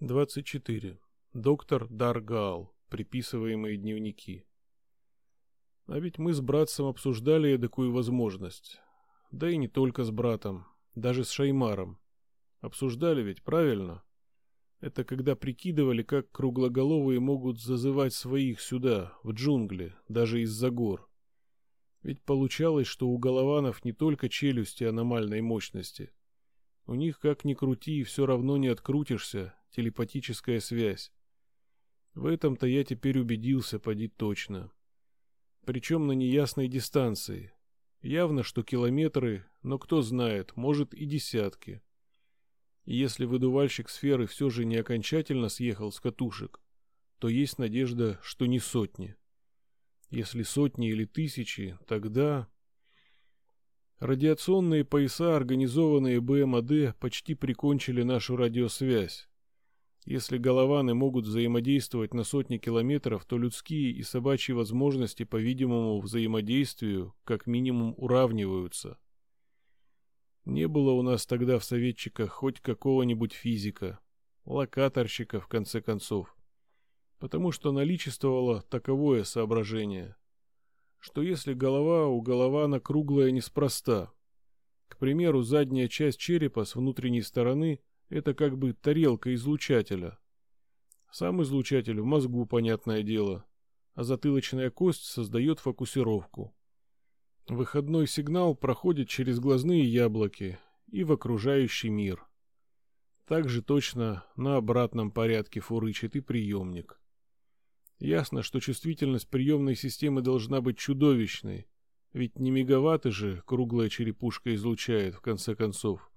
24. Доктор Даргал. Приписываемые дневники. А ведь мы с братцем обсуждали такую возможность. Да и не только с братом, даже с Шаймаром. Обсуждали ведь, правильно? Это когда прикидывали, как круглоголовые могут зазывать своих сюда, в джунгли, даже из-за гор. Ведь получалось, что у голованов не только челюсти аномальной мощности. У них, как ни крути, все равно не открутишься, телепатическая связь. В этом-то я теперь убедился, поди точно. Причем на неясной дистанции. Явно, что километры, но кто знает, может и десятки. Если выдувальщик сферы все же не окончательно съехал с катушек, то есть надежда, что не сотни. Если сотни или тысячи, тогда... Радиационные пояса, организованные БМАД, почти прикончили нашу радиосвязь. Если голованы могут взаимодействовать на сотни километров, то людские и собачьи возможности, по-видимому, взаимодействию как минимум уравниваются. Не было у нас тогда в советчиках хоть какого-нибудь физика, локаторщика, в конце концов, потому что наличествовало таковое соображение, что если голова у голована круглая неспроста, к примеру, задняя часть черепа с внутренней стороны это как бы тарелка излучателя. Сам излучатель в мозгу, понятное дело, а затылочная кость создает фокусировку. Выходной сигнал проходит через глазные яблоки и в окружающий мир. Также точно на обратном порядке фурычит и приемник. Ясно, что чувствительность приемной системы должна быть чудовищной, ведь не мегаватты же круглая черепушка излучает в конце концов.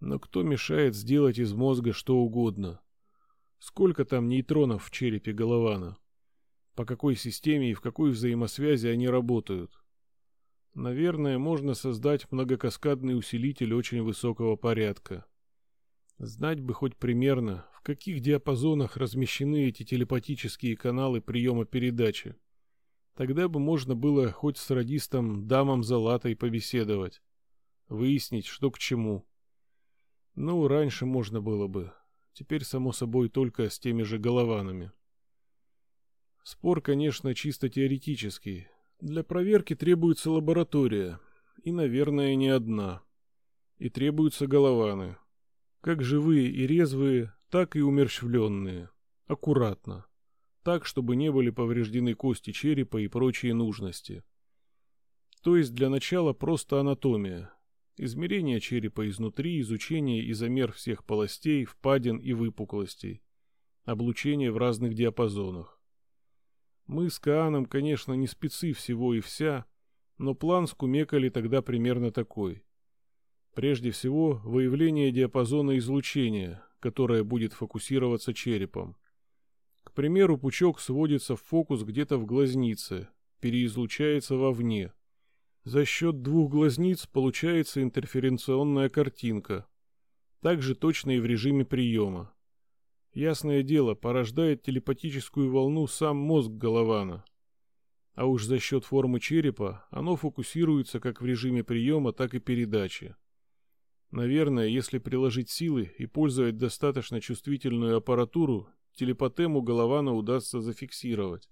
Но кто мешает сделать из мозга что угодно? Сколько там нейтронов в черепе Голована? По какой системе и в какой взаимосвязи они работают? Наверное, можно создать многокаскадный усилитель очень высокого порядка. Знать бы хоть примерно, в каких диапазонах размещены эти телепатические каналы приема передачи. Тогда бы можно было хоть с радистом Дамом Залатой побеседовать. Выяснить, что к чему. Ну, раньше можно было бы. Теперь, само собой, только с теми же голованами. Спор, конечно, чисто теоретический. Для проверки требуется лаборатория. И, наверное, не одна. И требуются голованы. Как живые и резвые, так и умерщвленные. Аккуратно. Так, чтобы не были повреждены кости черепа и прочие нужности. То есть для начала просто анатомия, измерение черепа изнутри, изучение и замер всех полостей, впадин и выпуклостей, облучение в разных диапазонах. Мы с Кааном, конечно, не спецы всего и вся, но план скумекали тогда примерно такой. Прежде всего, выявление диапазона излучения, которое будет фокусироваться черепом. К примеру, пучок сводится в фокус где-то в глазнице, переизлучается вовне – за счет двух глазниц получается интерференционная картинка. Также точно и в режиме приема. Ясное дело, порождает телепатическую волну сам мозг Голована. А уж за счет формы черепа оно фокусируется как в режиме приема, так и передачи. Наверное, если приложить силы и пользовать достаточно чувствительную аппаратуру, телепатему Голована удастся зафиксировать.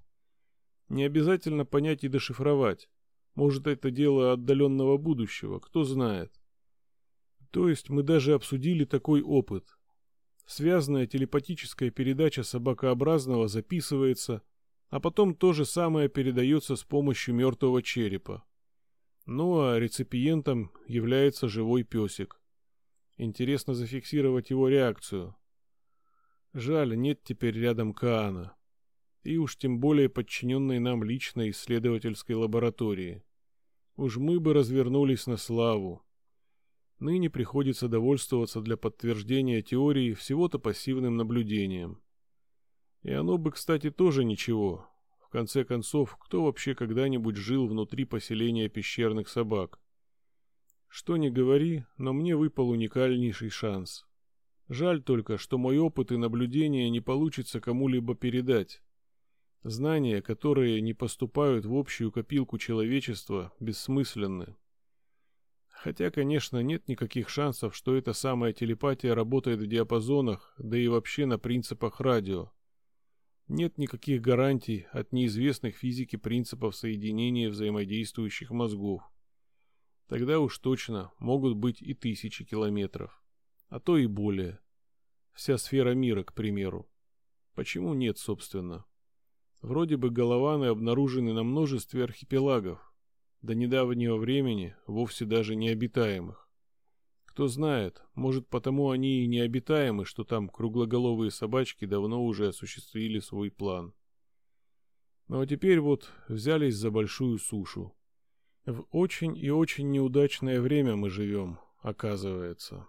Не обязательно понять и дешифровать. Может, это дело отдаленного будущего, кто знает. То есть мы даже обсудили такой опыт. Связанная телепатическая передача собакообразного записывается, а потом то же самое передается с помощью мертвого черепа. Ну а реципиентом является живой песик. Интересно зафиксировать его реакцию. Жаль, нет теперь рядом Каана. И уж тем более подчиненной нам личной исследовательской лаборатории. Уж мы бы развернулись на славу. Ныне приходится довольствоваться для подтверждения теории всего-то пассивным наблюдением. И оно бы, кстати, тоже ничего. В конце концов, кто вообще когда-нибудь жил внутри поселения пещерных собак? Что ни говори, но мне выпал уникальнейший шанс. Жаль только, что мой опыт и наблюдения не получится кому-либо передать. Знания, которые не поступают в общую копилку человечества, бессмысленны. Хотя, конечно, нет никаких шансов, что эта самая телепатия работает в диапазонах, да и вообще на принципах радио. Нет никаких гарантий от неизвестных физике принципов соединения взаимодействующих мозгов. Тогда уж точно могут быть и тысячи километров, а то и более. Вся сфера мира, к примеру. Почему нет, собственно? Вроде бы голованы обнаружены на множестве архипелагов, до недавнего времени вовсе даже необитаемых. Кто знает, может потому они и необитаемы, что там круглоголовые собачки давно уже осуществили свой план. Ну а теперь вот взялись за большую сушу. В очень и очень неудачное время мы живем, оказывается.